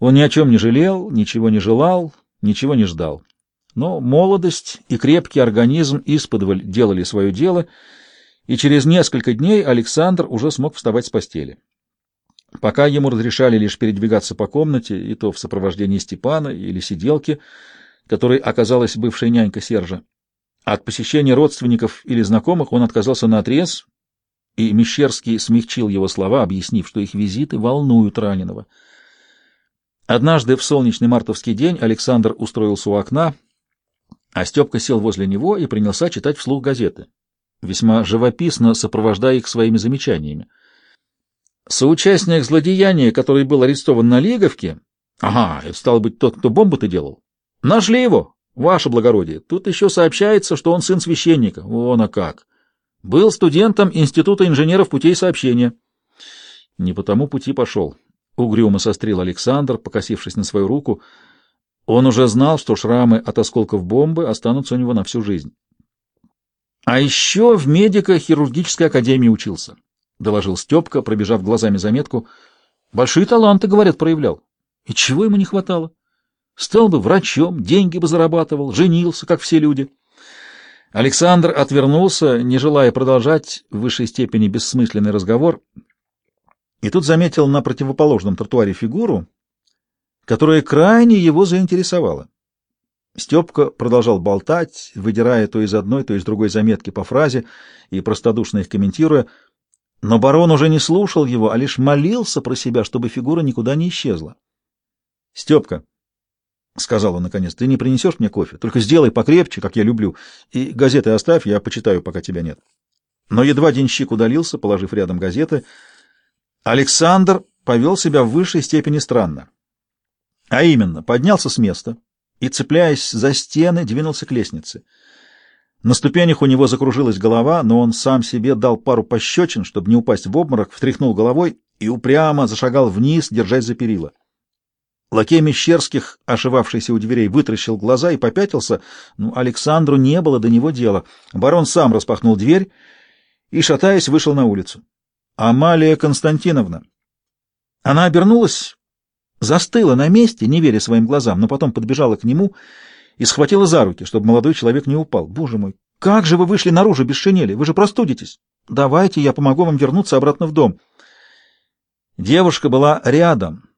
Он ни о чем не жалел, ничего не желал, ничего не ждал. Но молодость и крепкий организм исподволь делали свое дело, и через несколько дней Александр уже смог вставать с постели. Пока ему разрешали лишь передвигаться по комнате, и то в сопровождении Степана или сиделки, которой оказалась бывшая нянька Сержа. От посещения родственников или знакомых он отказался наотрез, и Мещерский смягчил его слова, объяснив, что их визиты волнуют раненого. Однажды в солнечный мартовский день Александр устроился у окна, а Степка сел возле него и принялся читать вслух газеты, весьма живописно сопровождая их своими замечаниями. Соучастник злодеяния, который был арестован на Лиговке, ага, это стал быть тот, кто бомбу-то делал, нашли его, ваше благородие. Тут еще сообщается, что он сын священника. Вон а как. Был студентом Института инженеров путей сообщения. Не по тому пути пошел. Угрюмо сострил Александр, покосившись на свою руку. Он уже знал, что шрамы от осколков бомбы останутся у него на всю жизнь. А еще в медико-хирургической академии учился, — доложил Степка, пробежав глазами заметку. Большие таланты, говорят, проявлял. И чего ему не хватало? Стал бы врачом, деньги бы зарабатывал, женился, как все люди. Александр отвернулся, не желая продолжать в высшей степени бессмысленный разговор, и тут заметил на противоположном тротуаре фигуру, которая крайне его заинтересовала. Степка продолжал болтать, выдирая то из одной, то из другой заметки по фразе и простодушно их комментируя, но барон уже не слушал его, а лишь молился про себя, чтобы фигура никуда не исчезла. — Степка, — сказал он наконец, — ты не принесешь мне кофе? Только сделай покрепче, как я люблю, и газеты оставь, я почитаю, пока тебя нет. Но едва денщик удалился, положив рядом газеты, Александр повел себя в высшей степени странно. А именно, поднялся с места и, цепляясь за стены, двинулся к лестнице. На ступенях у него закружилась голова, но он сам себе дал пару пощечин, чтобы не упасть в обморок, встряхнул головой и упрямо зашагал вниз, держась за перила. Лакей Мещерских, ошивавшийся у дверей, вытращил глаза и попятился. Ну, Александру не было до него дела. Барон сам распахнул дверь и, шатаясь, вышел на улицу. Амалия Константиновна. Она обернулась, застыла на месте, не веря своим глазам, но потом подбежала к нему и схватила за руки, чтобы молодой человек не упал. «Боже мой, как же вы вышли наружу без шинели? Вы же простудитесь! Давайте, я помогу вам вернуться обратно в дом». Девушка была рядом,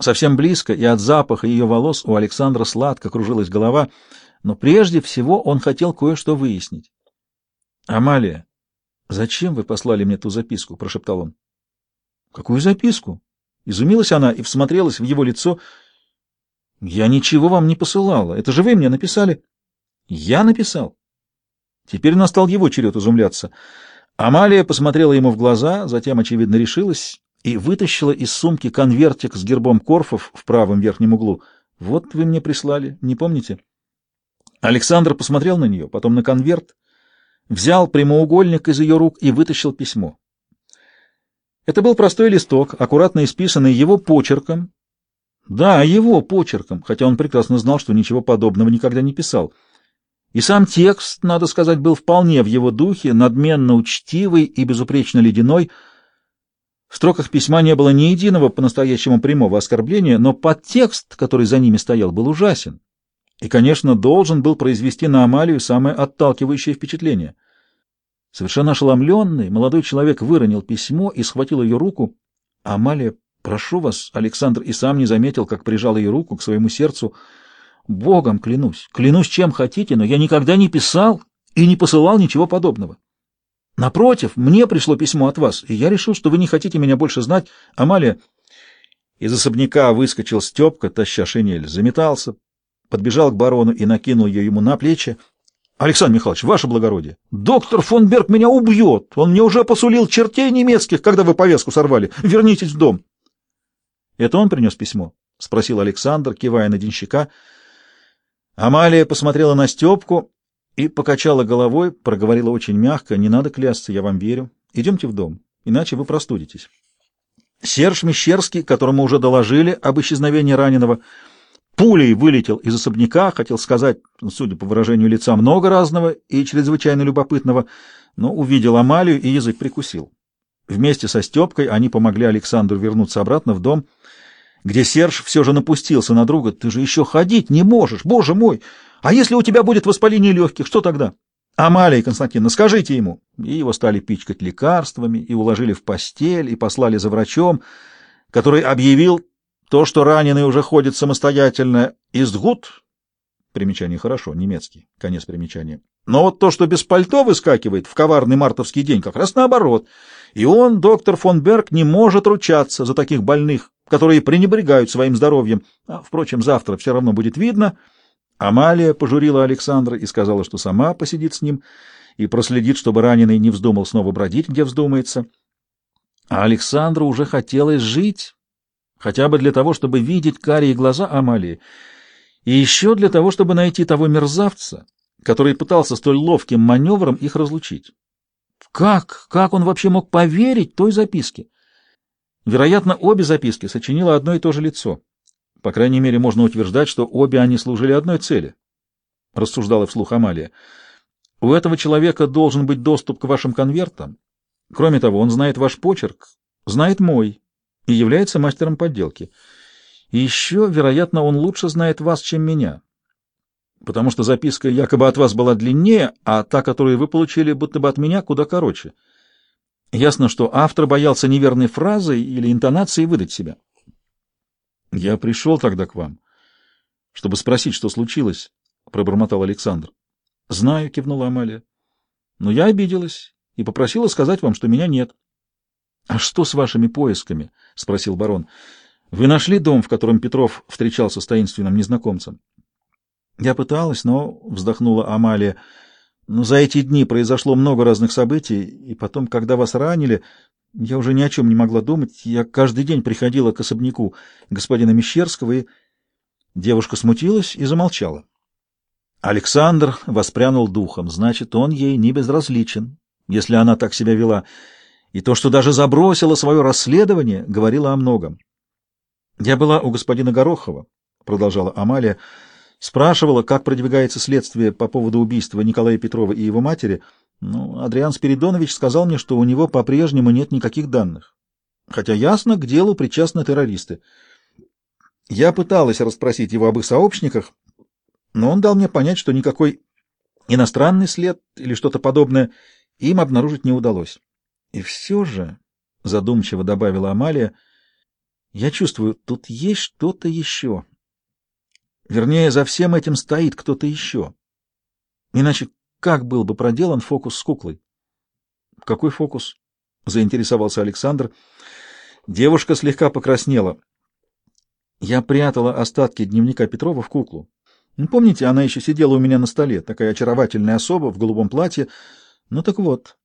совсем близко, и от запаха ее волос у Александра сладко кружилась голова, но прежде всего он хотел кое-что выяснить. «Амалия, зачем вы послали мне ту записку?» — прошептал он. «Какую записку?» Изумилась она и всмотрелась в его лицо. «Я ничего вам не посылала. Это же вы мне написали». «Я написал?» Теперь настал его черед изумляться. Амалия посмотрела ему в глаза, затем, очевидно, решилась и вытащила из сумки конвертик с гербом Корфов в правом верхнем углу. «Вот вы мне прислали, не помните?» Александр посмотрел на нее, потом на конверт, взял прямоугольник из ее рук и вытащил письмо. Это был простой листок, аккуратно исписанный его почерком. Да, его почерком, хотя он прекрасно знал, что ничего подобного никогда не писал. И сам текст, надо сказать, был вполне в его духе, надменно учтивый и безупречно ледяной, в строках письма не было ни единого по-настоящему прямого оскорбления, но подтекст, который за ними стоял, был ужасен. И, конечно, должен был произвести на Амалию самое отталкивающее впечатление. Совершенно ошеломленный, молодой человек выронил письмо и схватил ее руку. «Амалия, прошу вас», Александр и сам не заметил, как прижал ее руку к своему сердцу. «Богом клянусь, клянусь чем хотите, но я никогда не писал и не посылал ничего подобного. Напротив, мне пришло письмо от вас, и я решил, что вы не хотите меня больше знать. Амалия... Из особняка выскочил Степка, таща шинель, заметался, подбежал к барону и накинул ее ему на плечи. — Александр Михайлович, ваше благородие, доктор фон Берг меня убьет. Он мне уже посулил чертей немецких, когда вы повестку сорвали. Вернитесь в дом. — Это он принес письмо? — спросил Александр, кивая на денщика. Амалия посмотрела на Степку и покачала головой, проговорила очень мягко, «Не надо клясться, я вам верю. Идемте в дом, иначе вы простудитесь». Серж Мещерский, которому уже доложили об исчезновении раненого, пулей вылетел из особняка, хотел сказать, судя по выражению лица, много разного и чрезвычайно любопытного, но увидел Амалию и язык прикусил. Вместе со Степкой они помогли Александру вернуться обратно в дом. где Серж все же напустился на друга. «Ты же еще ходить не можешь, боже мой! А если у тебя будет воспаление легких, что тогда?» «Амалия Константиновна, скажите ему!» И его стали пичкать лекарствами, и уложили в постель, и послали за врачом, который объявил то, что раненый уже ходит самостоятельно, изгуд, примечание хорошо, немецкий, конец примечания. Но вот то, что без пальто выскакивает в коварный мартовский день, как раз наоборот. И он, доктор фон Берг, не может ручаться за таких больных, которые пренебрегают своим здоровьем. А, впрочем, завтра все равно будет видно. Амалия пожурила Александра и сказала, что сама посидит с ним и проследит, чтобы раненый не вздумал снова бродить, где вздумается. А Александру уже хотелось жить, хотя бы для того, чтобы видеть карие глаза Амалии, и еще для того, чтобы найти того мерзавца, который пытался столь ловким маневром их разлучить. Как? Как он вообще мог поверить той записке? Вероятно, обе записки сочинило одно и то же лицо. По крайней мере, можно утверждать, что обе они служили одной цели, — рассуждала вслух Амалия. У этого человека должен быть доступ к вашим конвертам. Кроме того, он знает ваш почерк, знает мой и является мастером подделки. И еще, вероятно, он лучше знает вас, чем меня, потому что записка якобы от вас была длиннее, а та, которую вы получили, будто бы от меня, куда короче. Ясно, что автор боялся неверной фразы или интонации выдать себя. Я пришел тогда к вам, чтобы спросить, что случилось, — пробормотал Александр. — Знаю, — кивнула Амалия. — Но я обиделась и попросила сказать вам, что меня нет. — А что с вашими поисками? — спросил барон. — Вы нашли дом, в котором Петров встречался с таинственным незнакомцем? — Я пыталась, но, — вздохнула Амалия, — но за эти дни произошло много разных событий, и потом, когда вас ранили, я уже ни о чем не могла думать. Я каждый день приходила к особняку господина Мещерского, и девушка смутилась и замолчала. Александр воспрянул духом, значит, он ей не безразличен, если она так себя вела, и то, что даже забросила свое расследование, говорило о многом. «Я была у господина Горохова», — продолжала Амалия, — спрашивала, как продвигается следствие по поводу убийства Николая Петрова и его матери — ну, Адриан Спиридонович сказал мне, что у него по-прежнему нет никаких данных. Хотя ясно, к делу причастны террористы. Я пыталась расспросить его об их сообщниках, но он дал мне понять, что никакой иностранный след или что-то подобное им обнаружить не удалось. И все же, — задумчиво добавила Амалия, — я чувствую, тут есть что-то еще. Вернее, за всем этим стоит кто-то еще. Иначе как был бы проделан фокус с куклой. — Какой фокус? — заинтересовался Александр. Девушка слегка покраснела. Я прятала остатки дневника Петрова в куклу. Ну, помните, она еще сидела у меня на столе, такая очаровательная особа в голубом платье. Ну так вот,